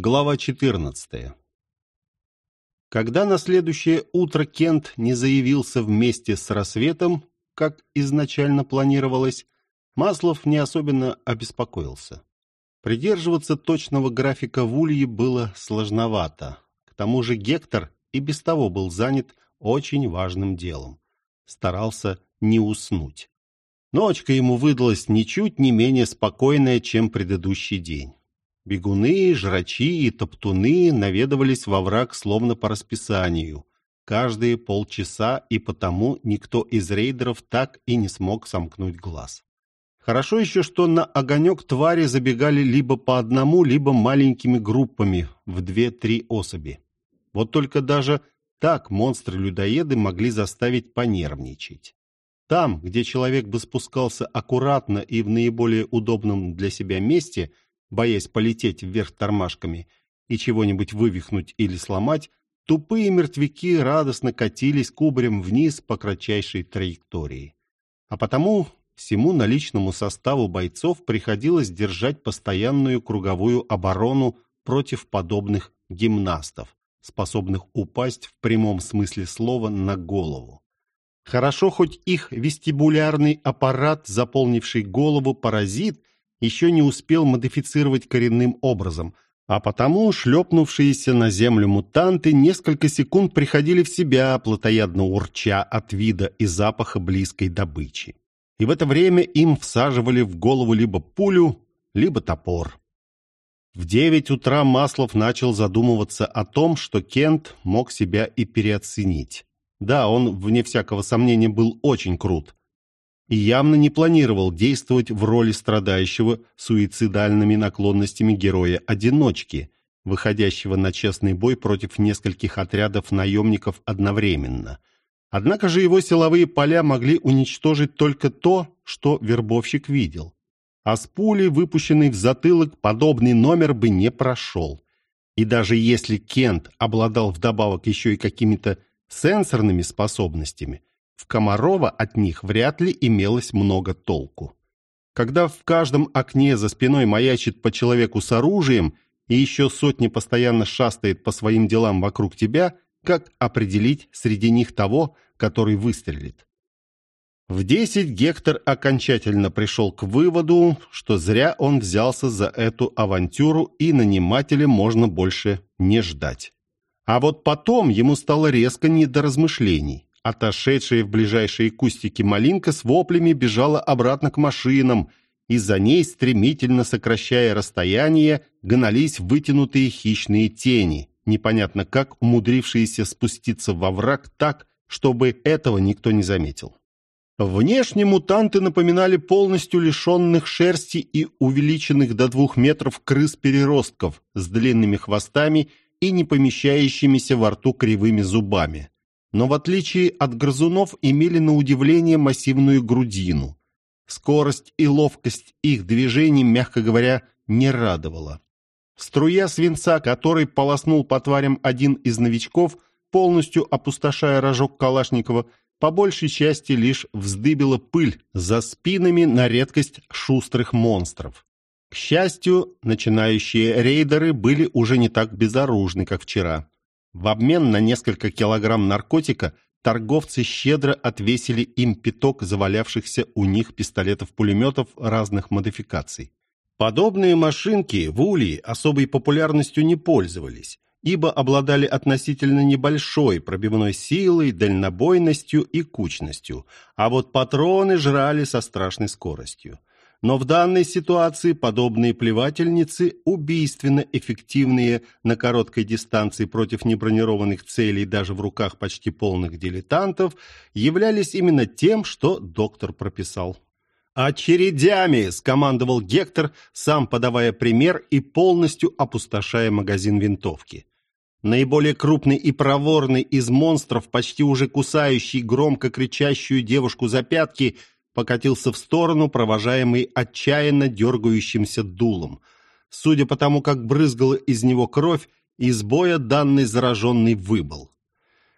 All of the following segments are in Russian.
Глава 14. Когда на следующее утро Кент не заявился вместе с рассветом, как изначально планировалось, Маслов не особенно обеспокоился. Придерживаться точного графика в Улье было сложновато. К тому же Гектор и без того был занят очень важным делом. Старался не уснуть. Ночка ему выдалась ничуть не менее спокойная, чем предыдущий день. Бегуны, жрачи и топтуны наведывались во враг словно по расписанию, каждые полчаса, и потому никто из рейдеров так и не смог сомкнуть глаз. Хорошо еще, что на огонек твари забегали либо по одному, либо маленькими группами в две-три особи. Вот только даже так монстры-людоеды могли заставить понервничать. Там, где человек бы спускался аккуратно и в наиболее удобном для себя месте – боясь полететь вверх тормашками и чего-нибудь вывихнуть или сломать, тупые мертвяки радостно катились кубарем вниз по кратчайшей траектории. А потому всему наличному составу бойцов приходилось держать постоянную круговую оборону против подобных гимнастов, способных упасть в прямом смысле слова на голову. Хорошо, хоть их вестибулярный аппарат, заполнивший голову, паразит, еще не успел модифицировать коренным образом, а потому шлепнувшиеся на землю мутанты несколько секунд приходили в себя, плотоядно урча от вида и запаха близкой добычи. И в это время им всаживали в голову либо пулю, либо топор. В девять утра Маслов начал задумываться о том, что Кент мог себя и переоценить. Да, он, вне всякого сомнения, был очень крут и явно не планировал действовать в роли страдающего суицидальными наклонностями героя-одиночки, выходящего на честный бой против нескольких отрядов наемников одновременно. Однако же его силовые поля могли уничтожить только то, что вербовщик видел. А с пули, выпущенной в затылок, подобный номер бы не прошел. И даже если Кент обладал вдобавок еще и какими-то сенсорными способностями, в Комарова от них вряд ли имелось много толку. Когда в каждом окне за спиной маячит по человеку с оружием и еще сотни постоянно шастает по своим делам вокруг тебя, как определить среди них того, который выстрелит? В десять Гектор окончательно пришел к выводу, что зря он взялся за эту авантюру и нанимателя можно больше не ждать. А вот потом ему стало резко не до размышлений. Отошедшая в ближайшие кустики малинка с воплями бежала обратно к машинам, и за ней, стремительно сокращая расстояние, гнались вытянутые хищные тени, непонятно как умудрившиеся спуститься во враг так, чтобы этого никто не заметил. Внешне мутанты напоминали полностью лишенных шерсти и увеличенных до двух метров крыс-переростков с длинными хвостами и не помещающимися во рту кривыми зубами но в отличие от грызунов имели на удивление массивную грудину. Скорость и ловкость их движений, мягко говоря, не радовала. Струя свинца, который полоснул по тварям один из новичков, полностью опустошая рожок Калашникова, по большей части лишь вздыбила пыль за спинами на редкость шустрых монстров. К счастью, начинающие рейдеры были уже не так безоружны, как вчера. В обмен на несколько килограмм наркотика торговцы щедро отвесили им пяток завалявшихся у них пистолетов-пулеметов разных модификаций. Подобные машинки в Улье особой популярностью не пользовались, ибо обладали относительно небольшой пробивной силой, дальнобойностью и кучностью, а вот патроны жрали со страшной скоростью. Но в данной ситуации подобные плевательницы, убийственно эффективные на короткой дистанции против небронированных целей даже в руках почти полных дилетантов, являлись именно тем, что доктор прописал. «Очередями!» – скомандовал Гектор, сам подавая пример и полностью опустошая магазин винтовки. Наиболее крупный и проворный из монстров, почти уже кусающий громко кричащую девушку за пятки – покатился в сторону, провожаемый отчаянно дергающимся дулом. Судя по тому, как брызгала из него кровь, из боя данный зараженный выбыл.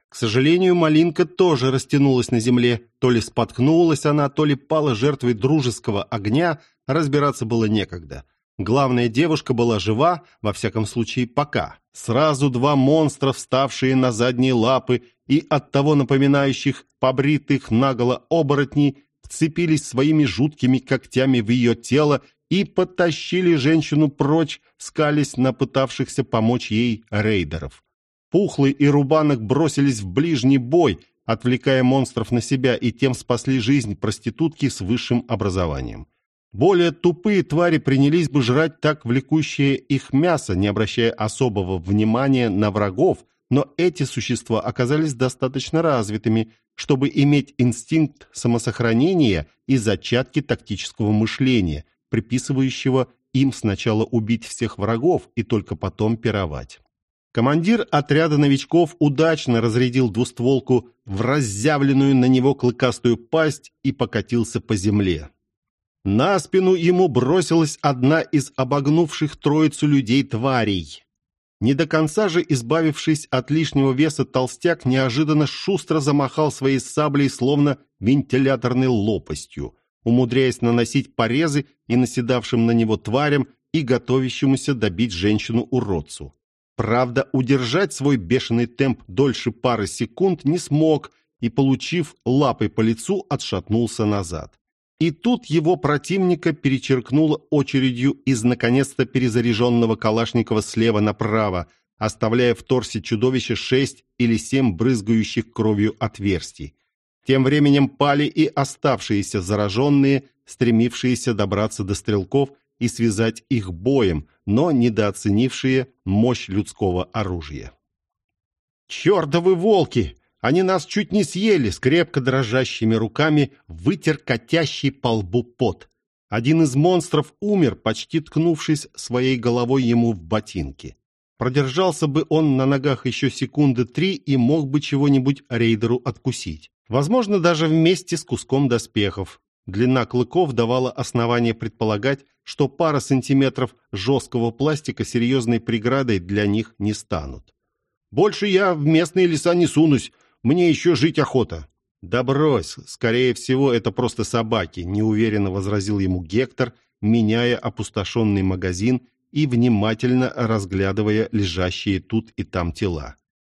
К сожалению, малинка тоже растянулась на земле. То ли споткнулась она, то ли пала жертвой дружеского огня, разбираться было некогда. Главная девушка была жива, во всяком случае, пока. Сразу два монстра, вставшие на задние лапы и оттого напоминающих побритых наголо оборотней, вцепились своими жуткими когтями в ее тело и потащили женщину прочь, скались на пытавшихся помочь ей рейдеров. Пухлый и Рубанок бросились в ближний бой, отвлекая монстров на себя, и тем спасли жизнь проститутки с высшим образованием. Более тупые твари принялись бы жрать так влекущее их мясо, не обращая особого внимания на врагов, но эти существа оказались достаточно развитыми, чтобы иметь инстинкт самосохранения и зачатки тактического мышления, приписывающего им сначала убить всех врагов и только потом пировать. Командир отряда новичков удачно разрядил двустволку в разъявленную на него клыкастую пасть и покатился по земле. На спину ему бросилась одна из обогнувших троицу людей-тварей. Не до конца же избавившись от лишнего веса, толстяк неожиданно шустро замахал своей саблей, словно вентиляторной лопастью, умудряясь наносить порезы и наседавшим на него тварям и готовящемуся добить женщину-уродцу. Правда, удержать свой бешеный темп дольше пары секунд не смог и, получив лапой по лицу, отшатнулся назад. И тут его противника перечеркнуло очередью из наконец-то перезаряженного Калашникова слева направо, оставляя в торсе чудовища шесть или семь брызгающих кровью отверстий. Тем временем пали и оставшиеся зараженные, стремившиеся добраться до стрелков и связать их боем, но недооценившие мощь людского оружия. «Чертовы волки! Они нас чуть не съели, с крепко дрожащими руками вытер катящий по лбу пот. Один из монстров умер, почти ткнувшись своей головой ему в ботинки. Продержался бы он на ногах еще секунды три и мог бы чего-нибудь рейдеру откусить. Возможно, даже вместе с куском доспехов. Длина клыков давала основание предполагать, что пара сантиметров жесткого пластика серьезной преградой для них не станут. «Больше я в местные леса не сунусь, мне еще жить охота». «Да брось, скорее всего, это просто собаки», — неуверенно возразил ему Гектор, меняя опустошенный магазин и внимательно разглядывая лежащие тут и там тела.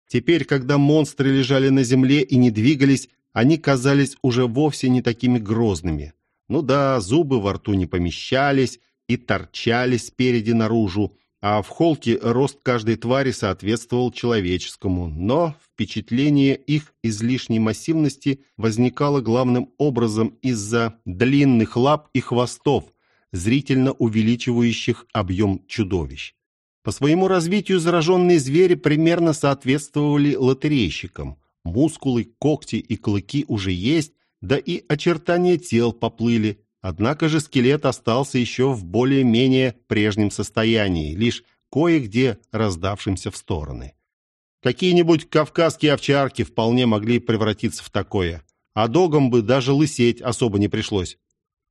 Теперь, когда монстры лежали на земле и не двигались, они казались уже вовсе не такими грозными. Ну да, зубы во рту не помещались и торчали спереди наружу, а в холке рост каждой твари соответствовал человеческому, но впечатление их излишней массивности возникало главным образом из-за длинных лап и хвостов, зрительно увеличивающих объем чудовищ. По своему развитию зараженные звери примерно соответствовали лотерейщикам. Мускулы, когти и клыки уже есть, да и очертания тел поплыли, Однако же скелет остался еще в более-менее прежнем состоянии, лишь кое-где раздавшимся в стороны. Какие-нибудь кавказские овчарки вполне могли превратиться в такое, а догам бы даже лысеть особо не пришлось.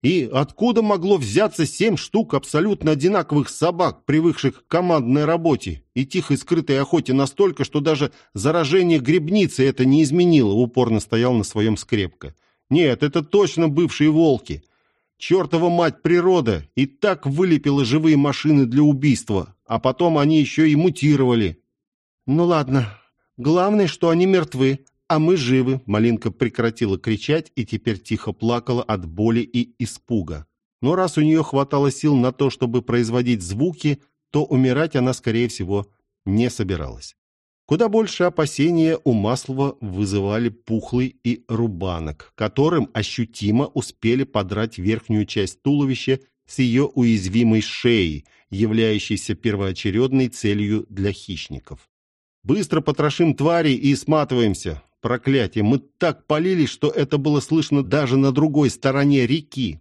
И откуда могло взяться семь штук абсолютно одинаковых собак, привыкших к командной работе и тихой скрытой охоте настолько, что даже заражение грибницы это не изменило, упорно стоял на своем скрепко. Нет, это точно бывшие волки. Чертова мать природа и так вылепила живые машины для убийства, а потом они еще и мутировали. Ну ладно, главное, что они мертвы, а мы живы. Малинка прекратила кричать и теперь тихо плакала от боли и испуга. Но раз у нее хватало сил на то, чтобы производить звуки, то умирать она, скорее всего, не собиралась. Куда больше опасения у Маслова вызывали Пухлый и Рубанок, которым ощутимо успели подрать верхнюю часть туловища с ее уязвимой шеей, являющейся первоочередной целью для хищников. «Быстро потрошим твари и сматываемся. Проклятие, мы так полились, что это было слышно даже на другой стороне реки».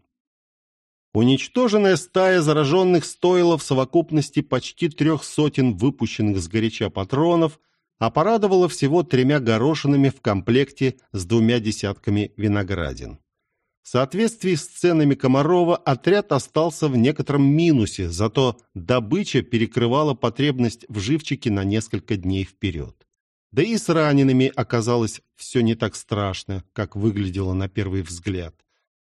Уничтоженная стая зараженных стоила в совокупности почти трех сотен выпущенных с горяча патронов – а порадовала всего тремя горошинами в комплекте с двумя десятками виноградин. В соответствии с ценами Комарова отряд остался в некотором минусе, зато добыча перекрывала потребность в живчике на несколько дней вперед. Да и с ранеными оказалось все не так страшно, как выглядело на первый взгляд.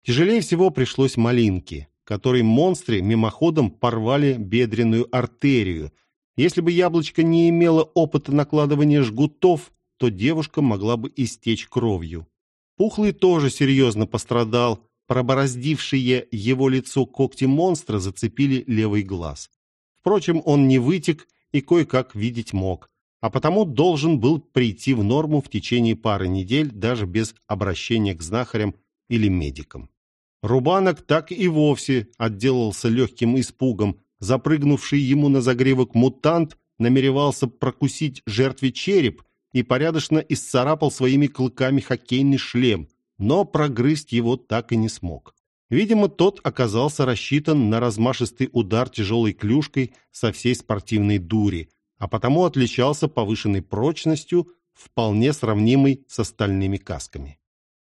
Тяжелее всего пришлось Малинке. которой монстры мимоходом порвали бедренную артерию. Если бы яблочко не имело опыта накладывания жгутов, то девушка могла бы истечь кровью. Пухлый тоже серьезно пострадал, пробороздившие его лицо когти монстра зацепили левый глаз. Впрочем, он не вытек и кое-как видеть мог, а потому должен был прийти в норму в течение пары недель даже без обращения к знахарям или медикам. Рубанок так и вовсе отделался легким испугом. Запрыгнувший ему на загривок мутант намеревался прокусить жертве череп и порядочно исцарапал своими клыками хоккейный шлем, но прогрызть его так и не смог. Видимо, тот оказался рассчитан на размашистый удар тяжелой клюшкой со всей спортивной дури, а потому отличался повышенной прочностью, вполне сравнимой с остальными касками.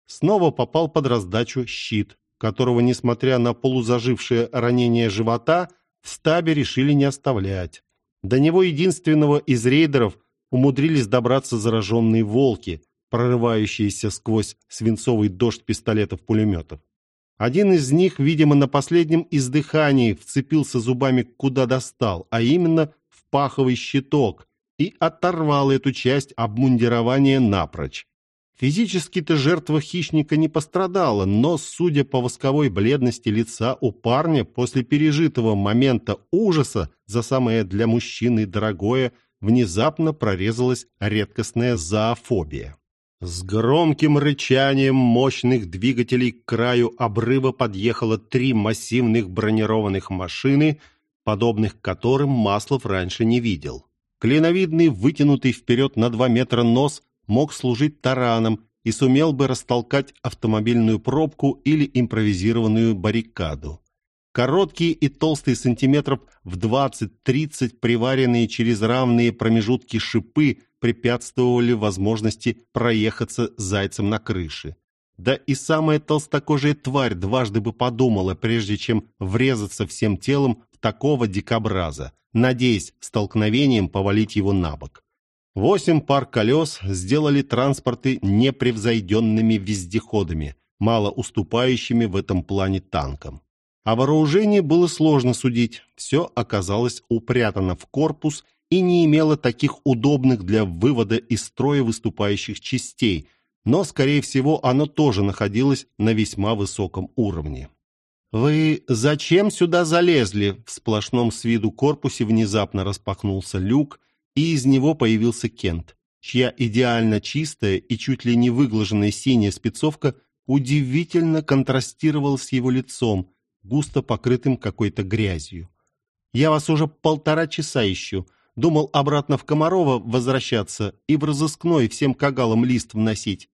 Снова попал под раздачу щит, которого, несмотря на полузажившее ранение живота, в стабе решили не оставлять. До него единственного из рейдеров умудрились добраться зараженные волки, прорывающиеся сквозь свинцовый дождь пистолетов-пулеметов. Один из них, видимо, на последнем издыхании вцепился зубами куда достал, а именно в паховый щиток, и оторвал эту часть обмундирования напрочь. Физически-то жертва хищника не пострадала, но, судя по восковой бледности лица у парня, после пережитого момента ужаса за самое для мужчины дорогое, внезапно прорезалась редкостная зоофобия. С громким рычанием мощных двигателей к краю обрыва подъехало три массивных бронированных машины, подобных которым Маслов раньше не видел. Клиновидный, вытянутый вперед на два метра нос мог служить тараном и сумел бы растолкать автомобильную пробку или импровизированную баррикаду. Короткие и толстые сантиметров в 20-30 приваренные через равные промежутки шипы препятствовали возможности проехаться зайцем на крыше. Да и самая толстокожая тварь дважды бы подумала, прежде чем врезаться всем телом в такого дикобраза, надеясь столкновением повалить его на бок. Восемь пар колес сделали транспорты непревзойденными вездеходами, мало уступающими в этом плане танкам. О вооружении было сложно судить, все оказалось упрятано в корпус и не имело таких удобных для вывода из строя выступающих частей, но, скорее всего, оно тоже находилось на весьма высоком уровне. «Вы зачем сюда залезли?» В сплошном с виду корпусе внезапно распахнулся люк, и из него появился Кент, чья идеально чистая и чуть ли не выглаженная синяя спецовка удивительно контрастировала с его лицом, густо покрытым какой-то грязью. «Я вас уже полтора часа ищу. Думал обратно в Комарова возвращаться и в разыскной всем кагалам лист вносить.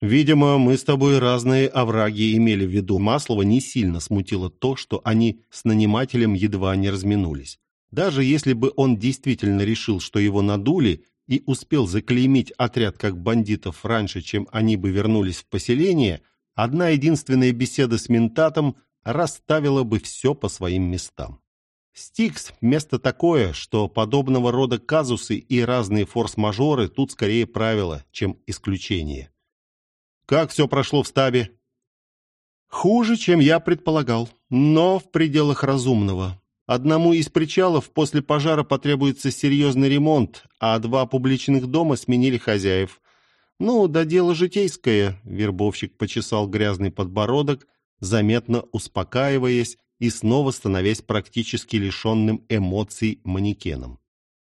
Видимо, мы с тобой разные овраги имели в виду. Маслова не сильно смутило то, что они с нанимателем едва не разминулись. Даже если бы он действительно решил, что его надули, и успел заклеймить отряд как бандитов раньше, чем они бы вернулись в поселение, одна единственная беседа с ментатом расставила бы все по своим местам. Стикс – место такое, что подобного рода казусы и разные форс-мажоры тут скорее правило, чем исключение. Как все прошло в стабе? Хуже, чем я предполагал, но в пределах разумного. Одному из причалов после пожара потребуется серьезный ремонт, а два публичных дома сменили хозяев. Ну, да дело житейское, вербовщик почесал грязный подбородок, заметно успокаиваясь и снова становясь практически лишенным эмоций манекеном.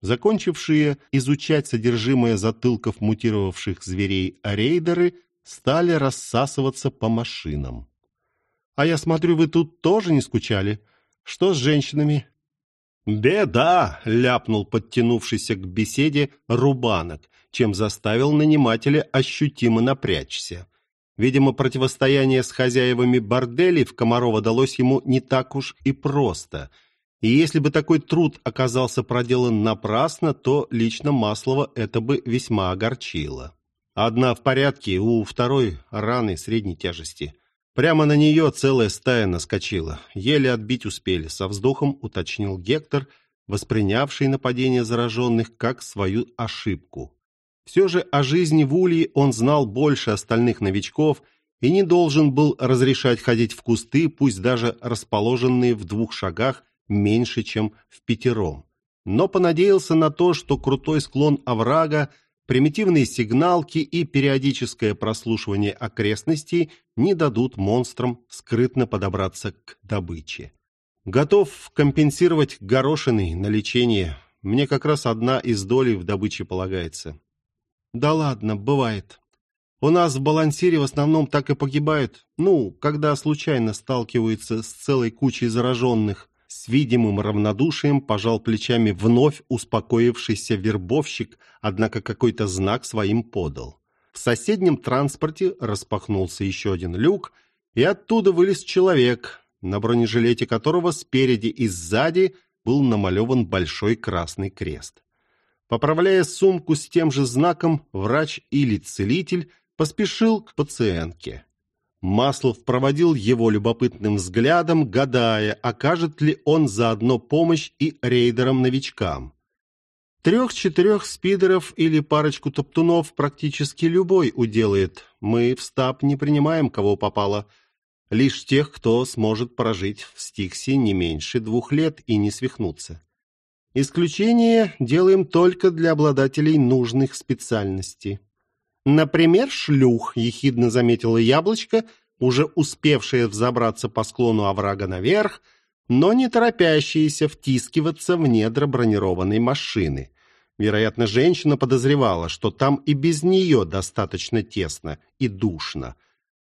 Закончившие изучать содержимое затылков мутировавших зверей рейдеры стали рассасываться по машинам. «А я смотрю, вы тут тоже не скучали?» Что с женщинами?» «Беда!» — ляпнул подтянувшийся к беседе Рубанок, чем заставил нанимателя ощутимо напрячься. Видимо, противостояние с хозяевами борделей в Комарова далось ему не так уж и просто. И если бы такой труд оказался проделан напрасно, то лично Маслова это бы весьма огорчило. Одна в порядке, у второй раны средней тяжести – Прямо на нее целая стая наскочила. Еле отбить успели, со вздохом уточнил Гектор, воспринявший нападение зараженных как свою ошибку. Все же о жизни в Улье он знал больше остальных новичков и не должен был разрешать ходить в кусты, пусть даже расположенные в двух шагах меньше, чем в пятером. Но понадеялся на то, что крутой склон оврага, примитивные сигналки и периодическое прослушивание окрестностей не дадут монстрам скрытно подобраться к добыче. Готов компенсировать горошины на лечение. Мне как раз одна из долей в добыче полагается. Да ладно, бывает. У нас в балансире в основном так и погибают. Ну, когда случайно сталкиваются с целой кучей зараженных. С видимым равнодушием пожал плечами вновь успокоившийся вербовщик, однако какой-то знак своим подал. В соседнем транспорте распахнулся еще один люк, и оттуда вылез человек, на бронежилете которого спереди и сзади был намалеван большой красный крест. Поправляя сумку с тем же знаком, врач или целитель поспешил к пациентке. Маслов проводил его любопытным взглядом, гадая, окажет ли он заодно помощь и рейдерам-новичкам. Трех-четырех спидеров или парочку топтунов практически любой уделает. Мы в стаб не принимаем, кого попало. Лишь тех, кто сможет прожить в Стиксе не меньше двух лет и не свихнуться. Исключение делаем только для обладателей нужных специальностей. «Например, шлюх», — ехидно заметила яблочко, уже успевшее взобраться по склону оврага наверх, но не торопящиеся втискиваться в недра бронированной машины. Вероятно, женщина подозревала, что там и без нее достаточно тесно и душно.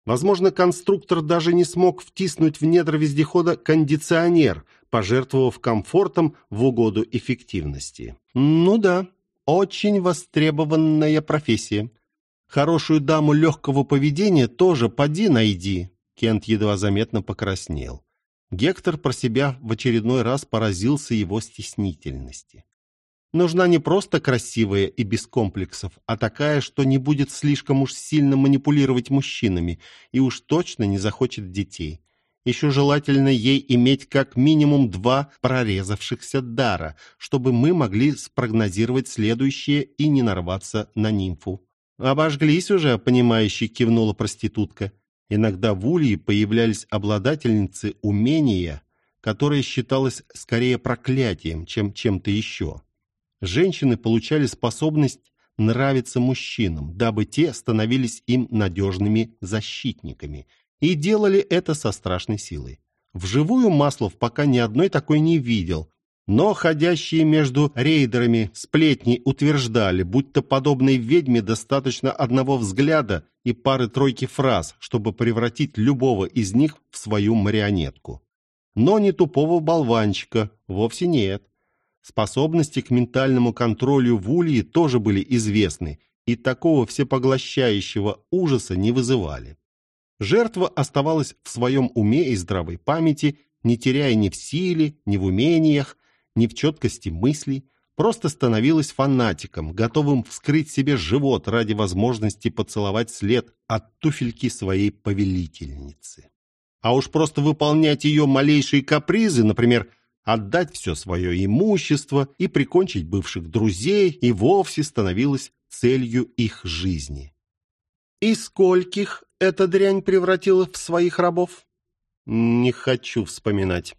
Возможно, конструктор даже не смог втиснуть в недра вездехода кондиционер, пожертвовав комфортом в угоду эффективности. Ну да, очень востребованная профессия. Хорошую даму легкого поведения тоже поди найди. Кент едва заметно покраснел. Гектор про себя в очередной раз поразился его стеснительности. Нужна не просто красивая и без комплексов, а такая, что не будет слишком уж сильно манипулировать мужчинами и уж точно не захочет детей. Еще желательно ей иметь как минимум два прорезавшихся дара, чтобы мы могли спрогнозировать следующее и не нарваться на нимфу. «Обожглись уже», — понимающе кивнула проститутка. Иногда в Улье появлялись обладательницы умения, которое считалось скорее проклятием, чем чем-то еще. Женщины получали способность нравиться мужчинам, дабы те становились им надежными защитниками, и делали это со страшной силой. Вживую Маслов пока ни одной такой не видел, но ходящие между рейдерами сплетни утверждали, будто подобной ведьме достаточно одного взгляда и пары-тройки фраз, чтобы превратить любого из них в свою марионетку. Но не тупого болванчика, вовсе нет. Способности к ментальному контролю в Улье тоже были известны и такого всепоглощающего ужаса не вызывали. Жертва оставалась в своем уме и здравой памяти, не теряя ни в силе, ни в умениях, ни в четкости мыслей, просто становилась фанатиком, готовым вскрыть себе живот ради возможности поцеловать след от туфельки своей повелительницы. А уж просто выполнять ее малейшие капризы, например, отдать все свое имущество и прикончить бывших друзей, и вовсе становилось целью их жизни. И скольких эта дрянь превратила в своих рабов? Не хочу вспоминать.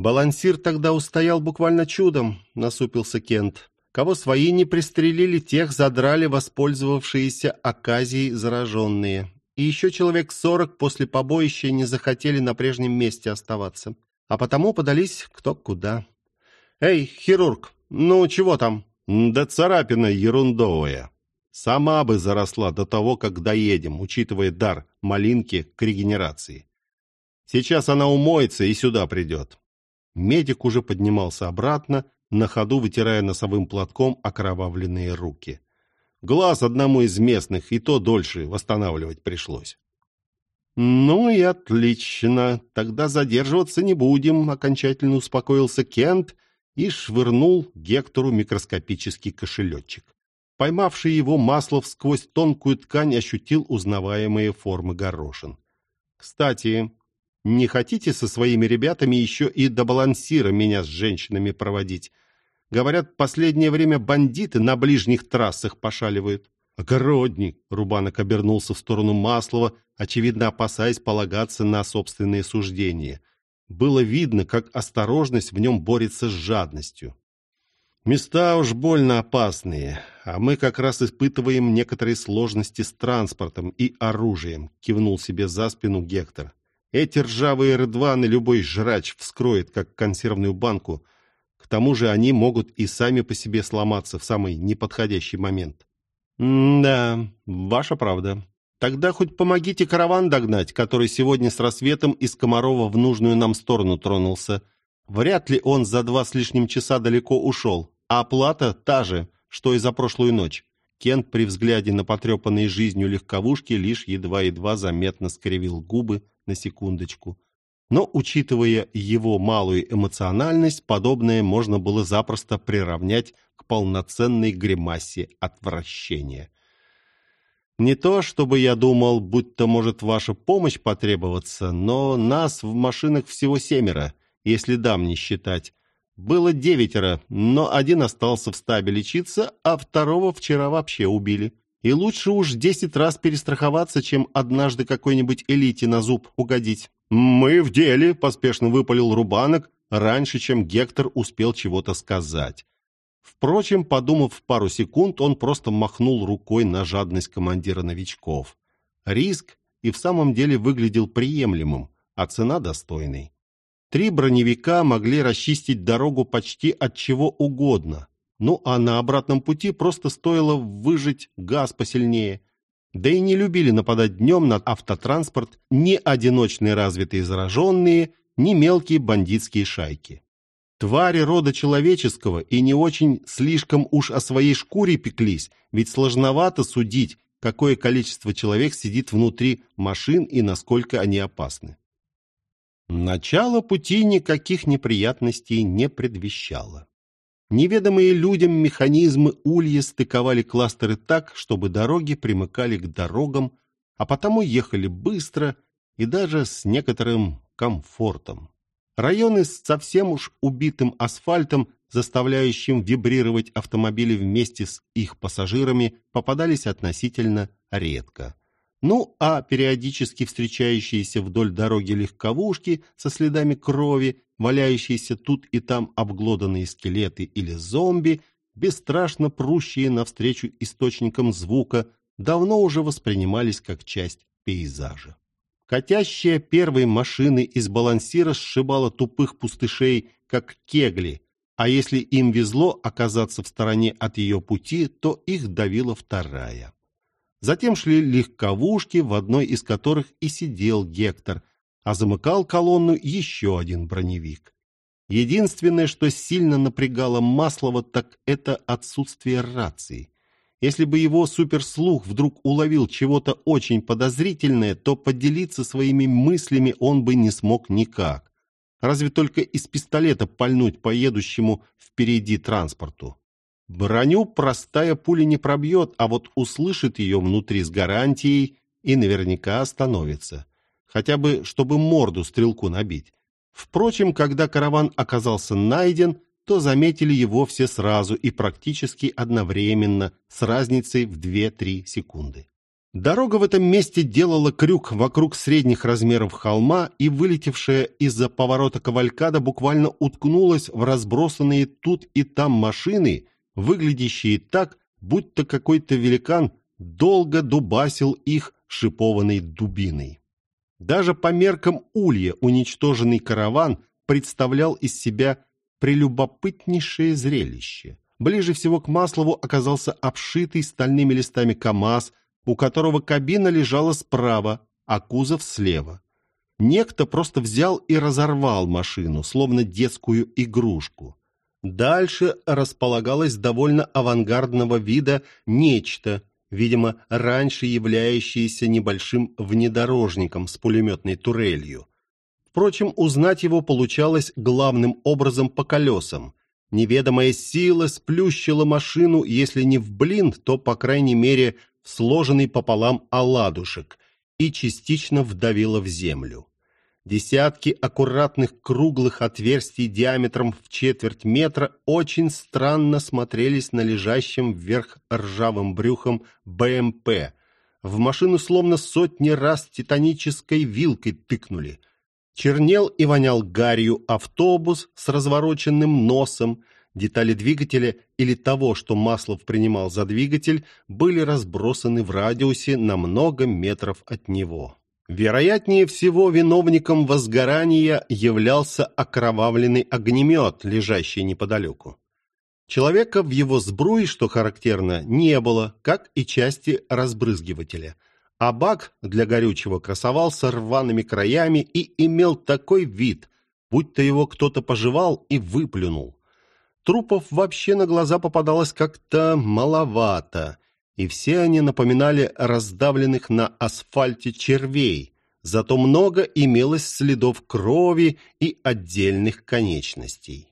Балансир тогда устоял буквально чудом, насупился Кент. Кого свои не пристрелили, тех задрали воспользовавшиеся оказией зараженные. И еще человек сорок после побоища не захотели на прежнем месте оставаться. А потому подались кто куда. «Эй, хирург, ну чего там?» «Да царапина ерундовая. Сама бы заросла до того, как доедем, учитывая дар малинки к регенерации. Сейчас она умоется и сюда придет. Медик уже поднимался обратно, на ходу вытирая носовым платком окровавленные руки. Глаз одному из местных, и то дольше восстанавливать пришлось. «Ну и отлично, тогда задерживаться не будем», — окончательно успокоился Кент и швырнул Гектору микроскопический кошелечек. Поймавший его Маслов сквозь тонкую ткань ощутил узнаваемые формы горошин. «Кстати, не хотите со своими ребятами еще и до балансира меня с женщинами проводить? Говорят, последнее время бандиты на ближних трассах пошаливают. «Огородник!» — Рубанок обернулся в сторону Маслова, очевидно опасаясь полагаться на собственные суждения. Было видно, как осторожность в нем борется с жадностью. «Места уж больно опасные, а мы как раз испытываем некоторые сложности с транспортом и оружием», — кивнул себе за спину Гектор. «Эти ржавые рыдваны любой жрач вскроет, как консервную банку. К тому же они могут и сами по себе сломаться в самый неподходящий момент». «Да, ваша правда. Тогда хоть помогите караван догнать, который сегодня с рассветом из Комарова в нужную нам сторону тронулся. Вряд ли он за два с лишним часа далеко ушел, а оплата та же, что и за прошлую ночь». Кент при взгляде на потрепанные жизнью легковушки лишь едва-едва заметно скривил губы на секундочку. Но, учитывая его малую эмоциональность, подобное можно было запросто приравнять к полноценной гримасе отвращения. Не то, чтобы я думал, будто может ваша помощь потребоваться, но нас в машинах всего семеро, если дам не считать. Было девятеро, но один остался в стабе лечиться, а второго вчера вообще убили. И лучше уж десять раз перестраховаться, чем однажды какой-нибудь элите на зуб угодить. «Мы в деле», — поспешно выпалил Рубанок, раньше, чем Гектор успел чего-то сказать. Впрочем, подумав пару секунд, он просто махнул рукой на жадность командира новичков. Риск и в самом деле выглядел приемлемым, а цена достойной. Три броневика могли расчистить дорогу почти от чего угодно. Ну а на обратном пути просто стоило выжать газ посильнее. Да и не любили нападать днем на автотранспорт ни одиночные развитые зараженные, ни мелкие бандитские шайки. Твари рода человеческого и не очень слишком уж о своей шкуре пеклись, ведь сложновато судить, какое количество человек сидит внутри машин и насколько они опасны. Начало пути никаких неприятностей не предвещало. Неведомые людям механизмы улья стыковали кластеры так, чтобы дороги примыкали к дорогам, а потому ехали быстро и даже с некоторым комфортом. Районы с совсем уж убитым асфальтом, заставляющим вибрировать автомобили вместе с их пассажирами, попадались относительно редко. Ну, а периодически встречающиеся вдоль дороги легковушки со следами крови, валяющиеся тут и там обглоданные скелеты или зомби, бесстрашно прущие навстречу источникам звука, давно уже воспринимались как часть пейзажа. Катящая первой машины из балансира сшибала тупых пустышей, как кегли, а если им везло оказаться в стороне от ее пути, то их давила вторая. Затем шли легковушки, в одной из которых и сидел Гектор, а замыкал колонну еще один броневик. Единственное, что сильно напрягало Маслова, так это отсутствие рации. Если бы его суперслух вдруг уловил чего-то очень подозрительное, то поделиться своими мыслями он бы не смог никак. Разве только из пистолета пальнуть по едущему впереди транспорту. Броню простая пуля не пробьет, а вот услышит ее внутри с гарантией и наверняка остановится. Хотя бы, чтобы морду стрелку набить. Впрочем, когда караван оказался найден, то заметили его все сразу и практически одновременно, с разницей в 2-3 секунды. Дорога в этом месте делала крюк вокруг средних размеров холма, и вылетевшая из-за поворота кавалькада буквально уткнулась в разбросанные тут и там машины, выглядящие так, будто какой-то великан долго дубасил их шипованной дубиной. Даже по меркам улья уничтоженный караван представлял из себя прелюбопытнейшее зрелище. Ближе всего к Маслову оказался обшитый стальными листами КАМАЗ, у которого кабина лежала справа, а кузов слева. Некто просто взял и разорвал машину, словно детскую игрушку. Дальше располагалось довольно авангардного вида нечто, видимо, раньше являющееся небольшим внедорожником с пулеметной турелью. Впрочем, узнать его получалось главным образом по колесам. Неведомая сила сплющила машину, если не в блин, то, по крайней мере, в сложенный пополам оладушек и частично вдавила в землю. Десятки аккуратных круглых отверстий диаметром в четверть метра очень странно смотрелись на лежащем вверх ржавым брюхом БМП. В машину словно сотни раз титанической вилкой тыкнули. Чернел и вонял гарью автобус с развороченным носом. Детали двигателя или того, что Маслов принимал за двигатель, были разбросаны в радиусе на много метров от него. Вероятнее всего, виновником возгорания являлся окровавленный огнемет, лежащий неподалеку. Человека в его сбруе, что характерно, не было, как и части разбрызгивателя. А бак для горючего красовался рваными краями и имел такой вид, будто его кто-то пожевал и выплюнул. Трупов вообще на глаза попадалось как-то маловато – и все они напоминали раздавленных на асфальте червей, зато много имелось следов крови и отдельных конечностей.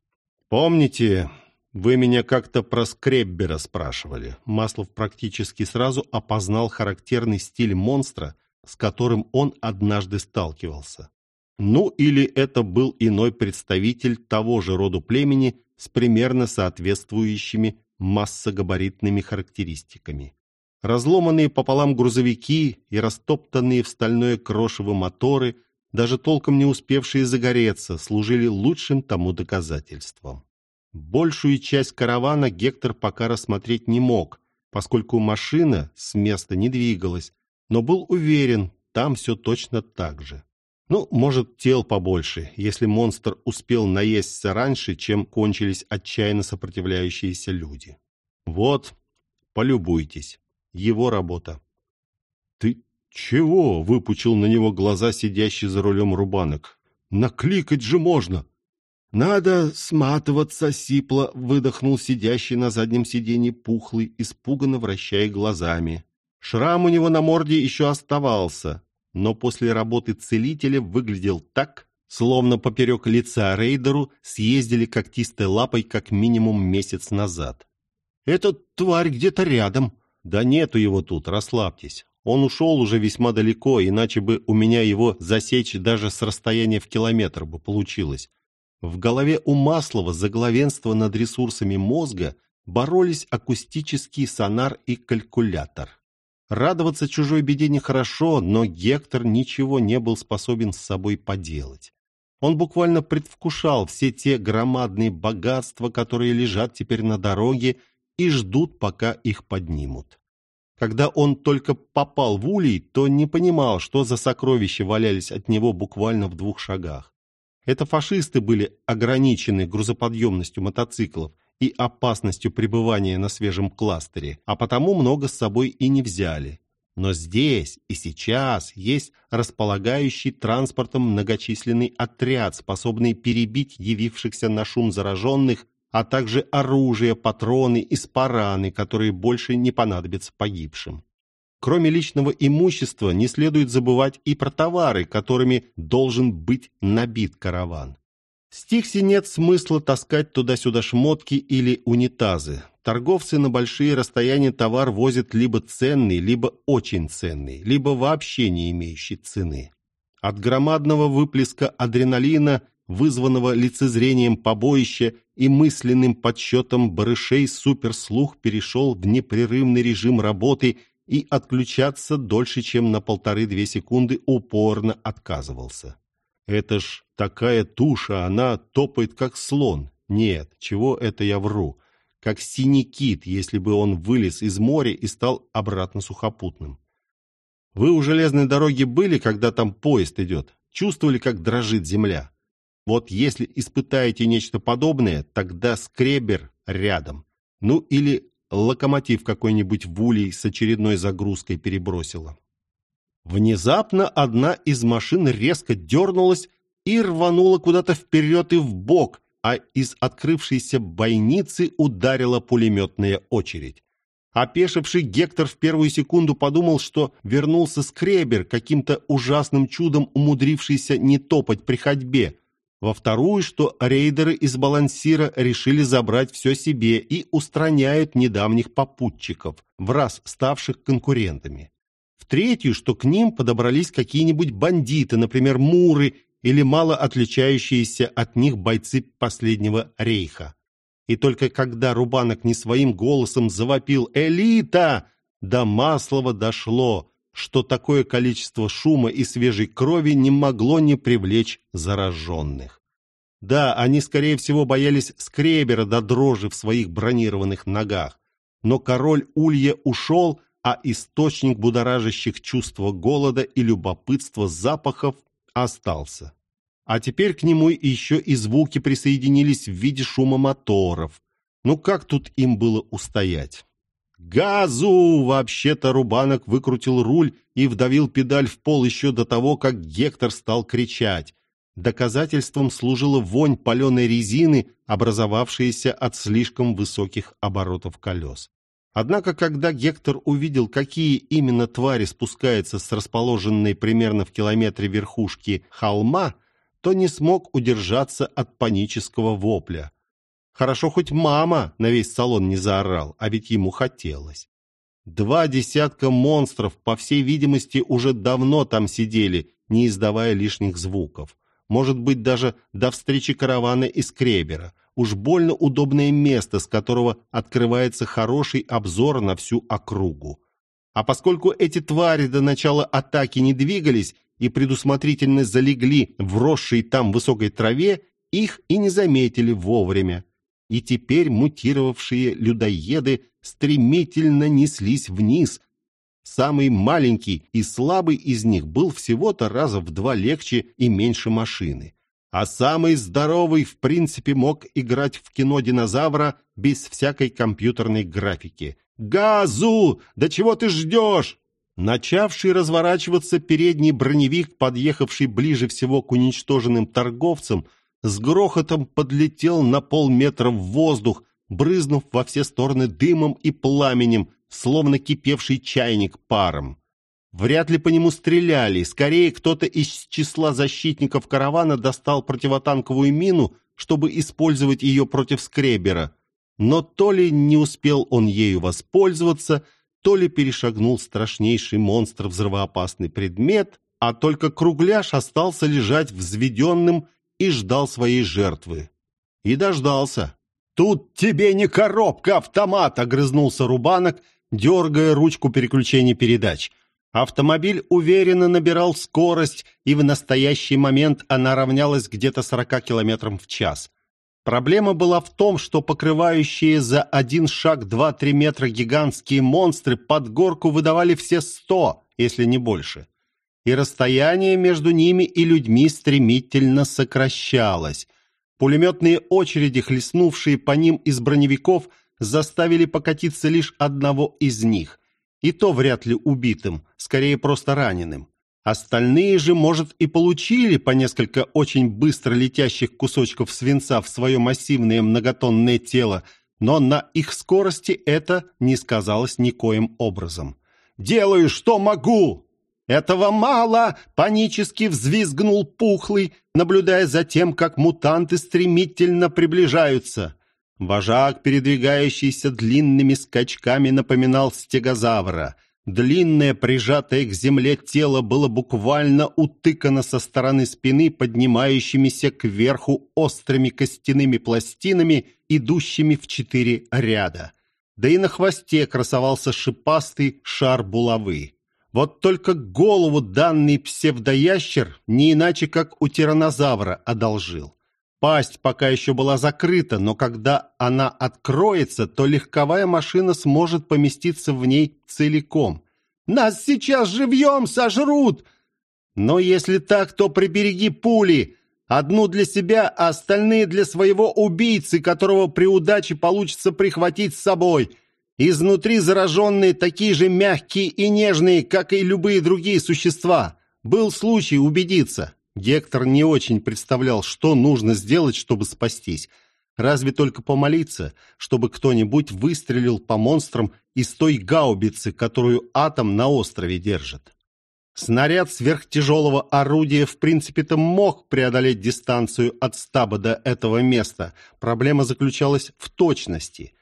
«Помните, вы меня как-то про скреббера спрашивали?» Маслов практически сразу опознал характерный стиль монстра, с которым он однажды сталкивался. Ну или это был иной представитель того же рода племени с примерно соответствующими массогабаритными характеристиками. Разломанные пополам грузовики и растоптанные в стальное крошево моторы, даже толком не успевшие загореться, служили лучшим тому доказательством. Большую часть каравана Гектор пока рассмотреть не мог, поскольку машина с места не двигалась, но был уверен, там все точно так же. Ну, может, тел побольше, если монстр успел наесться раньше, чем кончились отчаянно сопротивляющиеся люди. Вот, полюбуйтесь его работа. «Ты чего?» — выпучил на него глаза сидящий за рулем рубанок. «Накликать же можно!» «Надо сматываться, сипло!» — выдохнул сидящий на заднем сиденье пухлый, испуганно вращая глазами. Шрам у него на морде еще оставался, но после работы целителя выглядел так, словно поперек лица рейдеру съездили когтистой лапой как минимум месяц назад. «Эта тварь где-то рядом», да нету его тут, расслабьтесь. Он ушел уже весьма далеко, иначе бы у меня его засечь даже с расстояния в километр бы получилось. В голове у Маслова за главенство над ресурсами мозга боролись акустический сонар и калькулятор. Радоваться чужой беде нехорошо, но Гектор ничего не был способен с собой поделать. Он буквально предвкушал все те громадные богатства, которые лежат теперь на дороге и ждут, пока их поднимут. Когда он только попал в улей, то не понимал, что за сокровища валялись от него буквально в двух шагах. Это фашисты были ограничены грузоподъемностью мотоциклов и опасностью пребывания на свежем кластере, а потому много с собой и не взяли. Но здесь и сейчас есть располагающий транспортом многочисленный отряд, способный перебить явившихся на шум зараженных а также оружие, патроны и спараны, которые больше не понадобятся погибшим. Кроме личного имущества, не следует забывать и про товары, которыми должен быть набит караван. Стихсе нет смысла таскать туда-сюда шмотки или унитазы. Торговцы на большие расстояния товар возят либо ценный, либо очень ценный, либо вообще не имеющий цены. От громадного выплеска адреналина вызванного лицезрением побоища и мысленным подсчетом барышей суперслух перешел в непрерывный режим работы и отключаться дольше, чем на полторы-две секунды упорно отказывался. Это ж такая туша, она топает как слон. Нет, чего это я вру? Как синий кит, если бы он вылез из моря и стал обратно сухопутным. Вы у железной дороги были, когда там поезд идет? Чувствовали, как дрожит земля? Вот если испытаете нечто подобное, тогда скребер рядом. Ну или локомотив какой-нибудь в улей с очередной загрузкой перебросила. Внезапно одна из машин резко дернулась и рванула куда-то вперед и вбок, а из открывшейся бойницы ударила пулеметная очередь. Опешивший Гектор в первую секунду подумал, что вернулся скребер, каким-то ужасным чудом умудрившийся не топать при ходьбе, во вторую, что рейдеры из балансира решили забрать все себе и устраняют недавних попутчиков, в раз ставших конкурентами. Третью, что к ним подобрались какие-нибудь бандиты, например, муры, или мало отличающиеся от них бойцы последнего рейха. И только когда Рубанок не своим голосом завопил «Элита!», до Маслова дошло, что такое количество шума и свежей крови не могло не привлечь зараженных. Да, они, скорее всего, боялись скребера до дрожи в своих бронированных ногах. Но король Улья ушел, а источник будоражащих чувства голода и любопытства запахов остался. А теперь к нему еще и звуки присоединились в виде шума моторов. Ну как тут им было устоять? «Газу!» Вообще-то Рубанок выкрутил руль и вдавил педаль в пол еще до того, как Гектор стал кричать. Доказательством служила вонь паленой резины, образовавшаяся от слишком высоких оборотов колес. Однако, когда Гектор увидел, какие именно твари спускаются с расположенной примерно в километре верхушки холма, то не смог удержаться от панического вопля. Хорошо хоть мама на весь салон не заорал, а ведь ему хотелось. Два десятка монстров, по всей видимости, уже давно там сидели, не издавая лишних звуков. Может быть, даже до встречи каравана из Кребера. Уж больно удобное место, с которого открывается хороший обзор на всю округу. А поскольку эти твари до начала атаки не двигались и предусмотрительно залегли в росшей там высокой траве, их и не заметили вовремя. И теперь мутировавшие людоеды стремительно неслись вниз, Самый маленький и слабый из них был всего-то раза в два легче и меньше машины. А самый здоровый, в принципе, мог играть в кино динозавра без всякой компьютерной графики. «Газу! Да чего ты ждешь?» Начавший разворачиваться передний броневик, подъехавший ближе всего к уничтоженным торговцам, с грохотом подлетел на полметра в воздух, брызнув во все стороны дымом и пламенем, словно кипевший чайник паром. Вряд ли по нему стреляли, скорее кто-то из числа защитников каравана достал противотанковую мину, чтобы использовать ее против скребера. Но то ли не успел он ею воспользоваться, то ли перешагнул страшнейший монстр взрывоопасный предмет, а только кругляш остался лежать взведенным и ждал своей жертвы. И дождался. «Тут тебе не коробка автомат!» — огрызнулся Рубанок — дергая ручку переключения передач. Автомобиль уверенно набирал скорость, и в настоящий момент она равнялась где-то 40 км в час. Проблема была в том, что покрывающие за один шаг 2-3 метра гигантские монстры под горку выдавали все 100, если не больше. И расстояние между ними и людьми стремительно сокращалось. Пулеметные очереди, хлестнувшие по ним из броневиков, заставили покатиться лишь одного из них. И то вряд ли убитым, скорее просто раненым. Остальные же, может, и получили по несколько очень быстро летящих кусочков свинца в свое массивное многотонное тело, но на их скорости это не сказалось никоим образом. «Делаю, что могу!» «Этого мало!» — панически взвизгнул Пухлый, наблюдая за тем, как мутанты стремительно приближаются. Вожак, передвигающийся длинными скачками, напоминал стегозавра. Длинное, прижатое к земле тело было буквально утыкано со стороны спины поднимающимися кверху острыми костяными пластинами, идущими в четыре ряда. Да и на хвосте красовался шипастый шар булавы. Вот только голову данный псевдоящер не иначе, как у тиранозавра одолжил. Пасть пока еще была закрыта, но когда она откроется, то легковая машина сможет поместиться в ней целиком. «Нас сейчас живьем сожрут!» «Но если так, то прибереги пули!» Одну для себя, а остальные для своего убийцы, которого при удаче получится прихватить с собой. Изнутри зараженные такие же мягкие и нежные, как и любые другие существа. Был случай убедиться. Гектор не очень представлял, что нужно сделать, чтобы спастись. Разве только помолиться, чтобы кто-нибудь выстрелил по монстрам из той гаубицы, которую атом на острове держит. Снаряд сверхтяжелого орудия в принципе-то мог преодолеть дистанцию от стаба до этого места. Проблема заключалась в точности.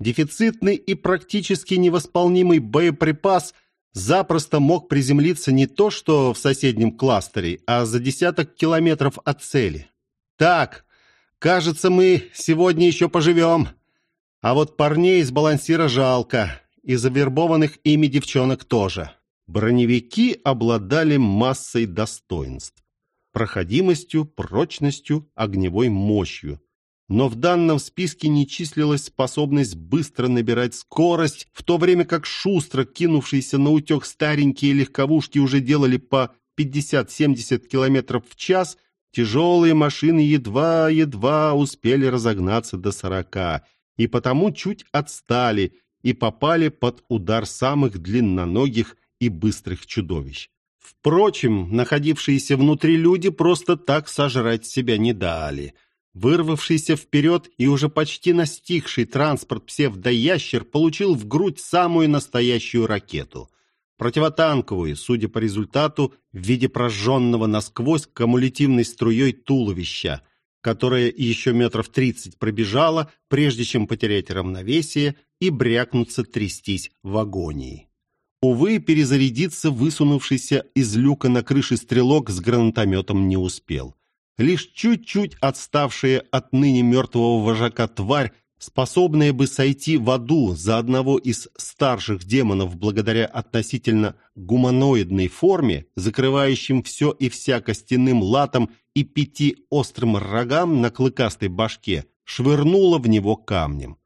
Дефицитный и практически невосполнимый боеприпас запросто мог приземлиться не то что в соседнем кластере, а за десяток километров от цели. Так, кажется, мы сегодня еще поживем. А вот парней из балансира жалко, и завербованных ими девчонок тоже. Броневики обладали массой достоинств. Проходимостью, прочностью, огневой мощью. Но в данном списке не числилась способность быстро набирать скорость, в то время как шустро кинувшиеся на утек старенькие легковушки уже делали по 50-70 км в час, тяжелые машины едва-едва успели разогнаться до 40, и потому чуть отстали и попали под удар самых длинноногих и быстрых чудовищ. Впрочем, находившиеся внутри люди просто так сожрать себя не дали. Вырвавшийся вперед и уже почти настигший транспорт псевдоящер получил в грудь самую настоящую ракету. Противотанковую, судя по результату, в виде прожженного насквозь кумулятивной струей туловища, которая еще метров тридцать пробежала, прежде чем потерять равновесие и брякнуться трястись в агонии. Увы, перезарядиться высунувшийся из люка на крыше стрелок с гранатометом не успел. Лишь чуть-чуть отставшая от ныне мертвого вожака тварь, способная бы сойти в аду за одного из старших демонов благодаря относительно гуманоидной форме, закрывающим все и вся костяным латом и пяти острым рогам на клыкастой башке, швырнула в него камнем.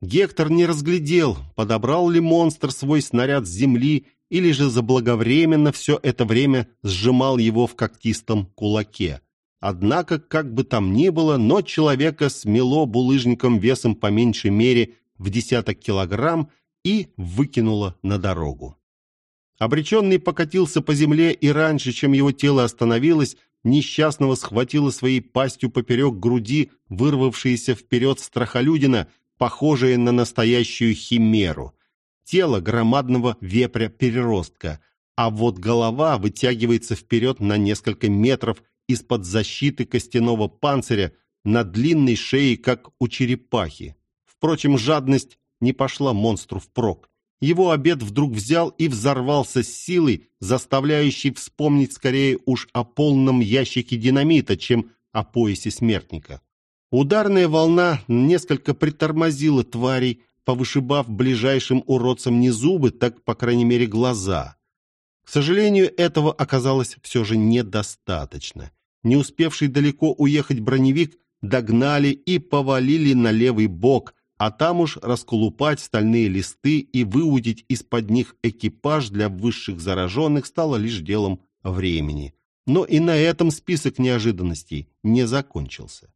Гектор не разглядел, подобрал ли монстр свой снаряд с земли или же заблаговременно все это время сжимал его в когтистом кулаке. Однако, как бы там ни было, но человека смело булыжником весом по меньшей мере в десяток килограмм и выкинуло на дорогу. Обреченный покатился по земле, и раньше, чем его тело остановилось, несчастного схватило своей пастью поперек груди вырвавшаяся вперед страхолюдина, похожее на настоящую химеру. Тело громадного вепря-переростка, а вот голова вытягивается вперед на несколько метров из-под защиты костяного панциря на длинной шее, как у черепахи. Впрочем, жадность не пошла монстру впрок. Его обед вдруг взял и взорвался с силой, заставляющей вспомнить скорее уж о полном ящике динамита, чем о поясе смертника. Ударная волна несколько притормозила тварей, повышибав ближайшим уродцам не зубы, так, по крайней мере, глаза. К сожалению, этого оказалось все же недостаточно. Не успевший далеко уехать броневик догнали и повалили на левый бок, а там уж расколупать стальные листы и выудить из-под них экипаж для высших зараженных стало лишь делом времени. Но и на этом список неожиданностей не закончился.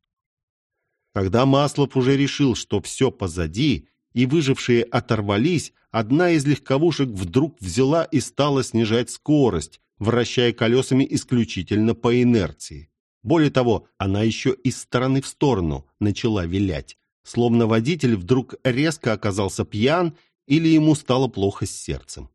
Когда Маслов уже решил, что все позади, и выжившие оторвались, одна из легковушек вдруг взяла и стала снижать скорость, вращая колесами исключительно по инерции. Более того, она еще из стороны в сторону начала вилять, словно водитель вдруг резко оказался пьян или ему стало плохо с сердцем.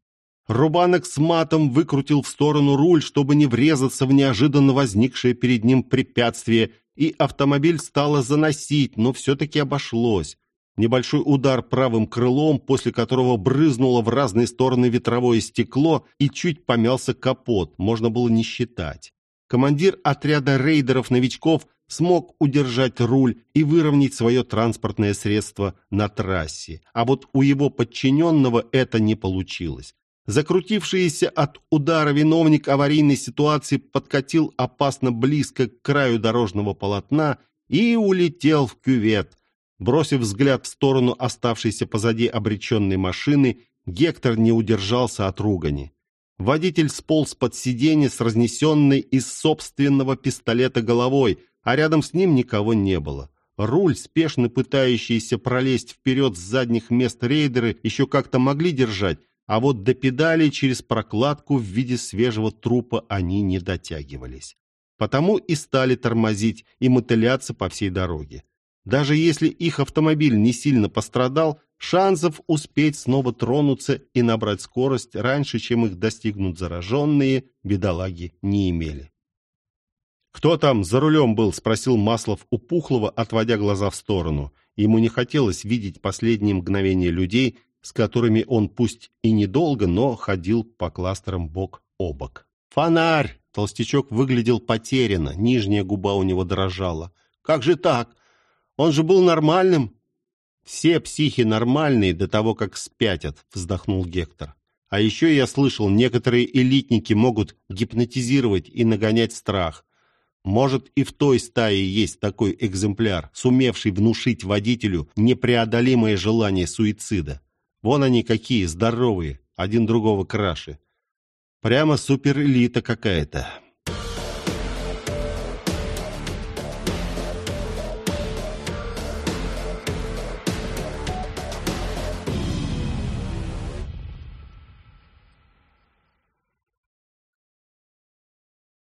Рубанок с матом выкрутил в сторону руль, чтобы не врезаться в неожиданно возникшее перед ним препятствие, и автомобиль стало заносить, но все-таки обошлось. Небольшой удар правым крылом, после которого брызнуло в разные стороны ветровое стекло и чуть помялся капот, можно было не считать. Командир отряда рейдеров-новичков смог удержать руль и выровнять свое транспортное средство на трассе, а вот у его подчиненного это не получилось. Закрутившийся от удара виновник аварийной ситуации подкатил опасно близко к краю дорожного полотна и улетел в кювет. Бросив взгляд в сторону оставшейся позади обреченной машины, Гектор не удержался от ругани. Водитель сполз под сиденье с разнесенной из собственного пистолета головой, а рядом с ним никого не было. Руль, спешно пытающийся пролезть вперед с задних мест рейдеры, еще как-то могли держать, а вот до педалей через прокладку в виде свежего трупа они не дотягивались. Потому и стали тормозить и мотыляться по всей дороге. Даже если их автомобиль не сильно пострадал, шансов успеть снова тронуться и набрать скорость раньше, чем их достигнут зараженные, бедолаги не имели. «Кто там за рулем был?» – спросил Маслов у Пухлого, отводя глаза в сторону. Ему не хотелось видеть последние мгновения людей, с которыми он пусть и недолго, но ходил по кластерам бок о бок. «Фонарь!» Толстячок выглядел потерянно, нижняя губа у него дрожала. «Как же так? Он же был нормальным!» «Все психи нормальные до того, как спятят», — вздохнул Гектор. «А еще я слышал, некоторые элитники могут гипнотизировать и нагонять страх. Может, и в той стае есть такой экземпляр, сумевший внушить водителю непреодолимое желание суицида. Вон они какие, здоровые, один другого краше. Прямо суперэлита какая-то.